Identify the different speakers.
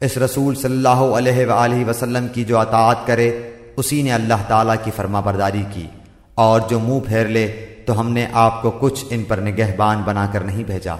Speaker 1: اس رسول صلی اللہ علیہ وآلہ وسلم کی جو اطاعت کرے، اسی نے اللہ تعالیٰ کی فرما برداری کی۔ اور جو منہ پھیر لے، تو ہم نے آپ کو کچھ ان پر نگہبان بنا کر نہیں بھیجا۔